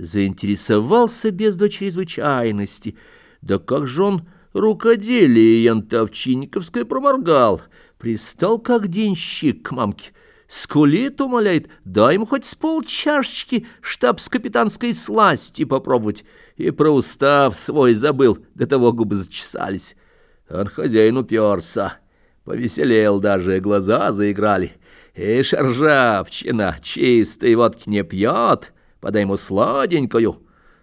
Заинтересовался без до чрезвычайности. Да как же он рукоделие янтовчинниковское проморгал. Пристал как денщик к мамке. Скулит, умоляет, дай ему хоть с полчашечки штабс-капитанской сласти попробовать. И про устав свой забыл, до того губы зачесались. Он хозяин уперся, повеселел даже, глаза заиграли. И ржавчина, чистой водки не пьет, подай ему сладенькую.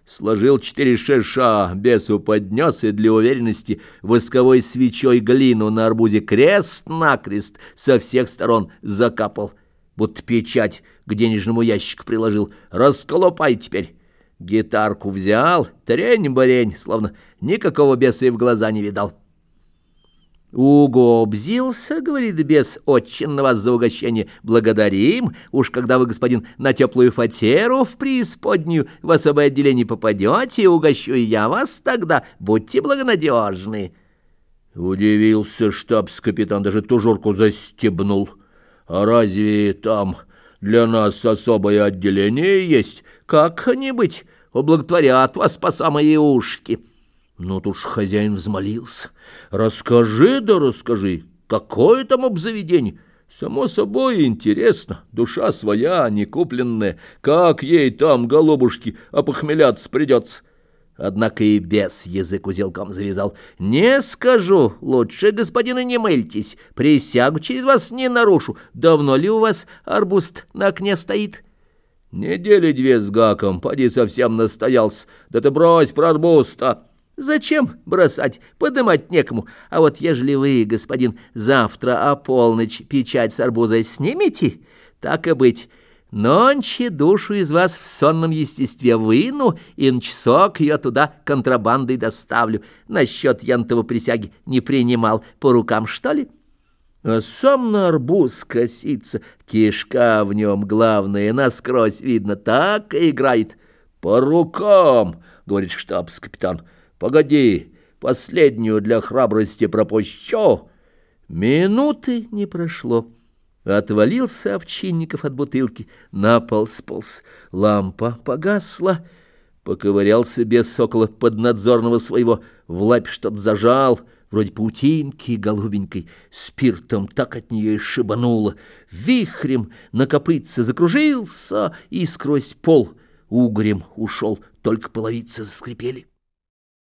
Сложил четыре шеша, бесу поднес и для уверенности восковой свечой глину на арбузе крест-накрест со всех сторон закапал. Будто печать к денежному ящику приложил. Расколопай теперь. Гитарку взял, трень-барень, словно никакого беса и в глаза не видал. Уго обзился, говорит бес, очень на вас за угощение благодарим. Уж когда вы, господин, на теплую фатеру в преисподнюю в особое отделение попадете, угощу я вас тогда, будьте благонадежны. Удивился штабс-капитан, даже тужурку застебнул. А разве там для нас особое отделение есть? Как-нибудь ублаготворят вас по самые ушки». Ну, тут ж хозяин взмолился. «Расскажи, да расскажи, какое там обзаведение?» Само собой интересно, душа своя, не купленная. Как ей там, голубушки, опохмеляться придется? Однако и без язык узелком завязал. «Не скажу, лучше, господина, не мыльтесь, присягу через вас не нарушу. Давно ли у вас арбуст на окне стоит?» «Недели две с гаком, поди совсем настоялся. Да ты брось про арбуз-то!» Зачем бросать? Подымать некому. А вот ежели вы, господин, завтра о полночь печать с арбуза снимете, так и быть. Нонче душу из вас в сонном естестве выну, и на часок ее туда контрабандой доставлю. Насчет янтова присяги не принимал. По рукам, что ли? А сам на арбуз косится, кишка в нем главное, насквозь видно, так и играет. По рукам, говорит штабс-капитан. Погоди, последнюю для храбрости пропущу. Минуты не прошло. Отвалился Овчинников от бутылки, на пол сполз. Лампа погасла. Поковырялся без сокола поднадзорного своего, в лапе что-то зажал, вроде паутинки голубенькой, спиртом так от нее и шибануло. Вихрем на копытце закружился и сквозь пол угрем ушел, только половицы заскрипели.